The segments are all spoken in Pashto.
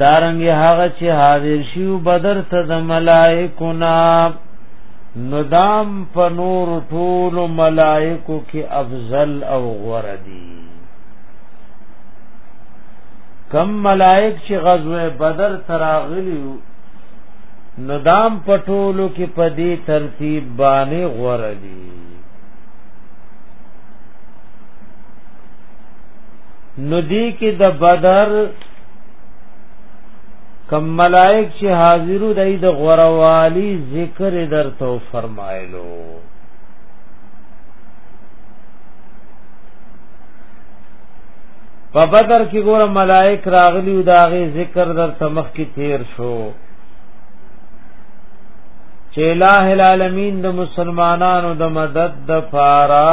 دارنګ هغه چې حاضر شیو بدر ته د ملائکو نام ندام په نور ټول ملائکو کې افضل او غوره دي کم ملائک چې غزوه بدر تراغلی ندام په ټولو کې په دې ترتیب باندې غوره دي نو دی کې د بدر کم ملائک چې حاضرو دای د غوروالی ذکر در تو فرمایلو په بدر کې ګور ملائک راغلی او داغه ذکر در تمخ کې تیر شو چې الہ العالمین د مسلمانانو د مدد د فارا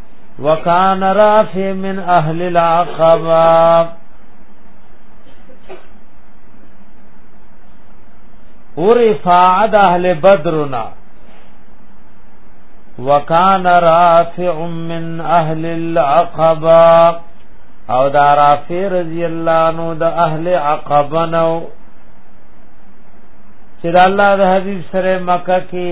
وکان رافع من اهل العقبه ورفاع د اهل بدرنا وکان رافع من اهل العقبه او دا رافع رضی الله عنه د اهل عقبه نو چې د الله د حبيب سره مکه کې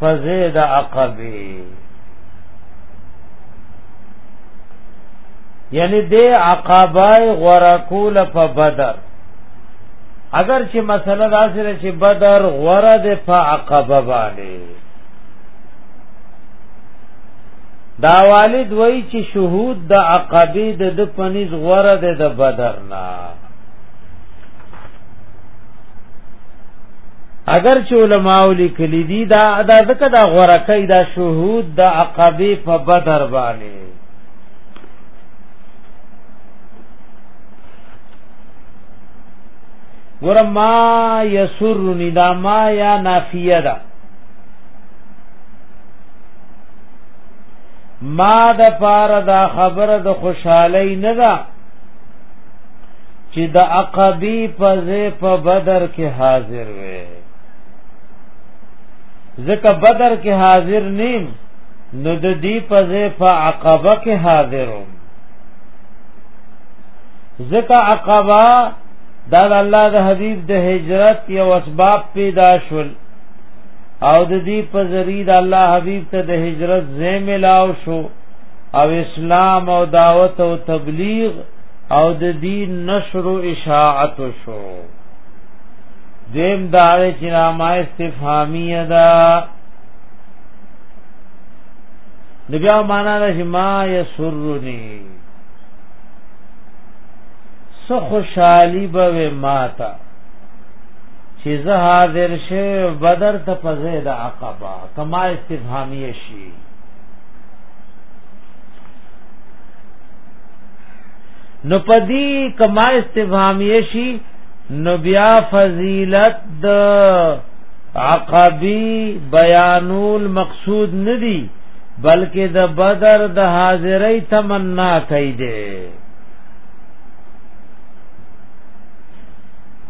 فزید عقبه یعنی د عقبای غورا کول په بدر اگر چې مسله دا سره چې بدر غورا د په عقبه باندې دا والد وای چې شهود د عقبه د پنځ غورا د بدر نه اگر چې علماء لیکلي دي دا دا ځکه دا غوړه کوي دا شهود د عقبه په بدر باندې ګور ما یسرنی دا ما یا نافیه ده ما د پاره دا خبره د خوشحالي نه ده چې د عقبی په ځای په بدر کې حاضر وې ځکه بدر کې حاضر نیم نو د دې په ځای په عقبه کې حاضروم ځکه عقبه دا د الله د حبیب د هجرت یو اسباب پیدا شول او د دې په ذریعہ الله حبیب ته د هجرت زې ملاو شو او اسلام او دعوت او تبلیغ او د دین نشر او اشاعت شو دیم دار چې نامه استفهامیه ده نبیا معنا ده چې ما یسرنی سو خوشحالی به ماتا چې زه حاضر شه بدر ته په زید عقبہ کما استفهامیه شي نو پدی کما استفهامیه شي نو بیا فضیلت د عقبی بیانول مقصود ندی بلکې د بدر د حاضرۍ تمنا کوي دي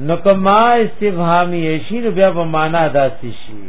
نو کما استفهامی شی نو بیا په معنا داسې شي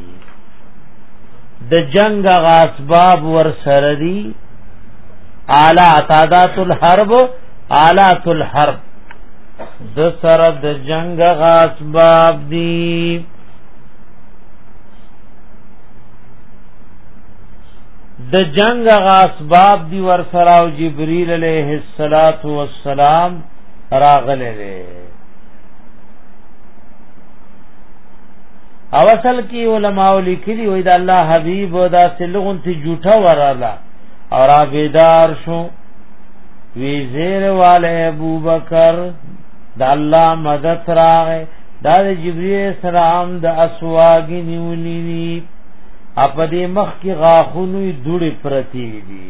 د جنگ غاسباب ور سره دي اعلی عتادات الحرب آلات الحرب د سره د جنگ غاسباب دي د جنگ غاسباب دی ور سره او جبريل عليه الصلاه والسلام راغله او اصل کې علماء لیکلي وي دا الله حبيب دا سلغون ته جوټه وراله او را بیدار شو وی زیر والے ابو بکر دا الله مدد راغې دا جبرئیل السلام د اسواګی نیولې دي اپ دې مخ کې غاخونو دوړې پرتی دي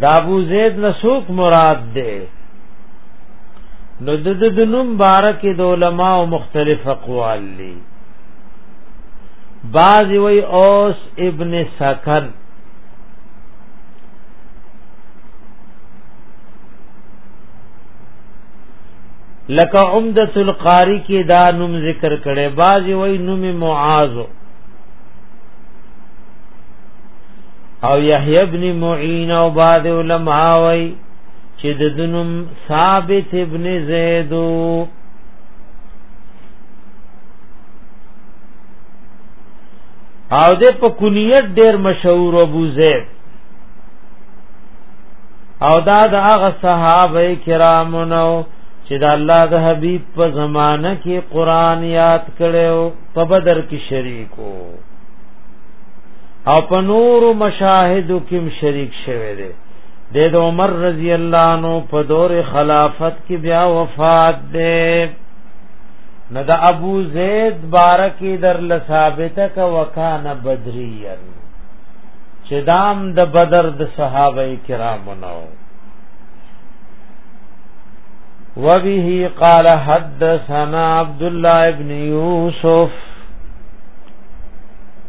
دا ابو زید نسوک مراد دی نو د د نوم بارک د علما او مختلف اقوال دي بعض وی اوس ابن سکن لکه عمدۃ القاری کې دا نوم ذکر کړي بعض وی نوم معاذ او یحیی ابن معین او بعد علماء وی چې د دنم ثابت ابن زید او د په کنیت ډیر مشهور ابو زید او دا د هغه صحابه کرامو نو چې د الله د حبیب په زمانہ کې قران یاد کړو په بدر کې شریکو او په نور مشاهدو کې شریک شوه دی د عمر رضی الله عنه په دور خلافت کې بیا وفات دی نو د ابو زید بارکی در لثابته ک وکانه بدریان چې دام د دا بدر د صحابه کرامو نو وبه قال حدثنا عبد الله ابن يوسف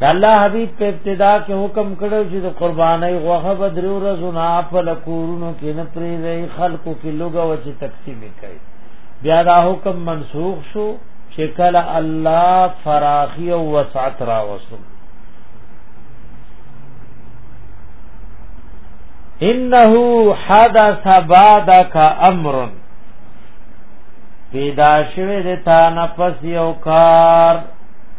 د الله حبیب په ابتدا کې حکم کړو چې د قربانۍ غوخه به درو ورځو نه په لکورونو کې نه پرې دی خلکو کې لوګه و چې تقسیم کړي بیا دا حکم منسوخ شو چې کله الله فراخی او وسعت را وسو انه حدث بعدك امر پیدا شوه د تا نه پس یو کار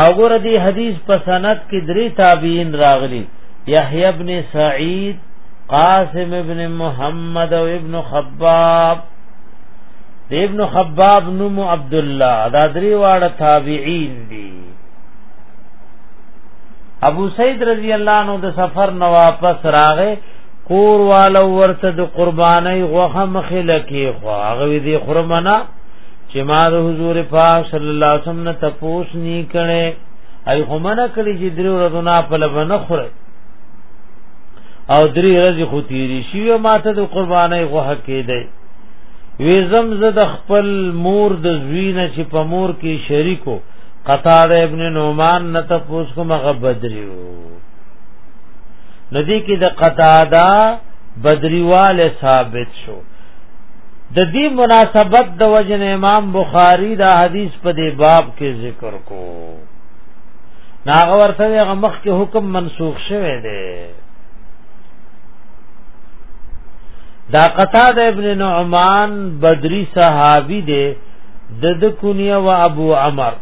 او ګور دی حدیث په سند کې درې تابعین راغلي یحیی ابن سعید قاسم ابن محمد او ابن خباب د ابن خباب نوم عبد الله دا درې واړه تابعین دي ابو سعید رضی الله عنه د سفر نو واپس راغې کور والو ورته د قرباني غوخه مخې لکې خو هغه دې خرمنه چې ما د حضور پاک صلی الله علیه وسلم نه تپوس نی کړي ای خو منه کړی چې درې ورځې نه په لبنه خوره او درې ورځې خو تیری شي او ماته د قربانای غوه کېده وی زم زه د خپل مور د زوینه چې په مور کې شریکو قطاده ابن نعمان نه تپوس کوم غبدریو ندی کې د قطاده بدریواله ثابت شو د دې مناسبت د وجن امام بخاری دا حدیث په دې باب کې ذکر کو ناغه ورته هغه مخ کې حکم منسوخ شوه دی دا قتاده ابن نعمان بدری صحابی دی د د کنیه و ابو عمر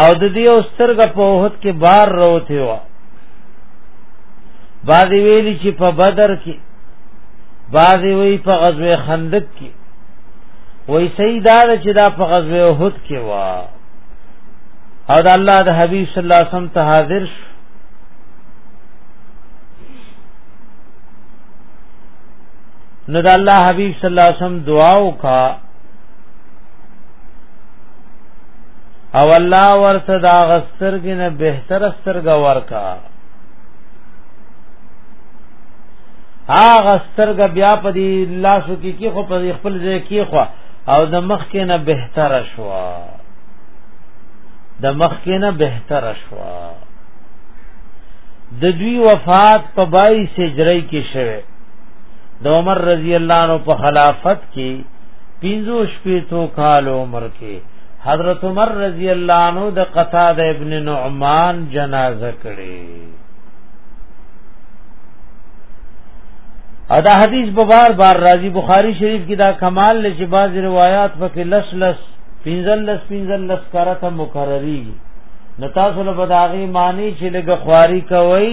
او د دې اوسترګه په وخت کې بار روته و بعض ویلی چې په بدر کې بعض وی په غزوه خندق کې وای سیدا چې دا په غزوه احد کې وا او د الله د حبیب صلی الله علیه وسلم ته حاضر شو نو د الله حبیب صلی الله علیه وسلم دعا وکړه او الله ورته دا غسترګې نه بهتر سترګه ورکا هغه سترګه بیا په دې لاسو کې کې خو په خپل ځای کې خو او د مخ کې نه بهتر شوا د مخ کې نه بهتر شوا د دوی وفات په 22 هجری کې شوه د عمر رضی الله عنه په خلافت کې پینځو شپې تو کال عمر کې حضرت عمر رضی الله عنه د قتاده ابن نعمان جنازه کړې ادا حدیث په بار بار راضی بخاری شریف کې دا کمال لې چې بعض روایت په کې لس لس پینځل لس پینځل لس کارته مکرریږي نو تاسو له بداغي معنی چې لګ خواري کوي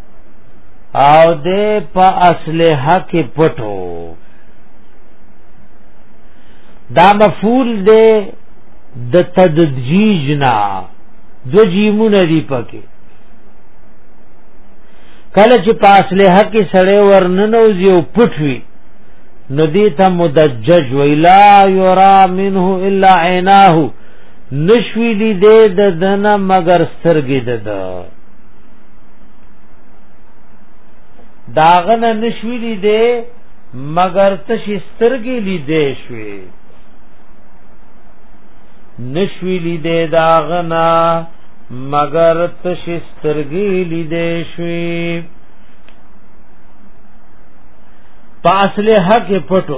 او دې په اصله کې پټو دا مفعول دې د تدجیج نه د جیمونه دی پکې کله چې په اصله کې سړی ورننوځي او پټوي نو دې ته مدجج ویلا یرا منه الا عیناه نشوی دی د دنه مگر سترګې ده داغن نشوی لی دے مگر تشی سترگی لی دے شوی نشوی لی دے داغنا مگر تشی سترگی لی دے شوی پا اصل حق پټو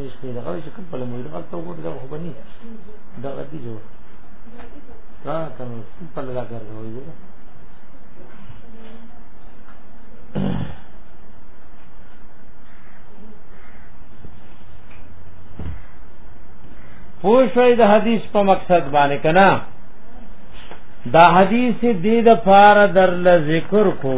شپې دا غوښه کوم په لمر دا ته وګورې دا خو بني دا غدي جوړ را ته په لږه ګرځوي پوښوي د حدیث په مقصد باندې کنا دا حدیث دې د فار در ل ذکر کو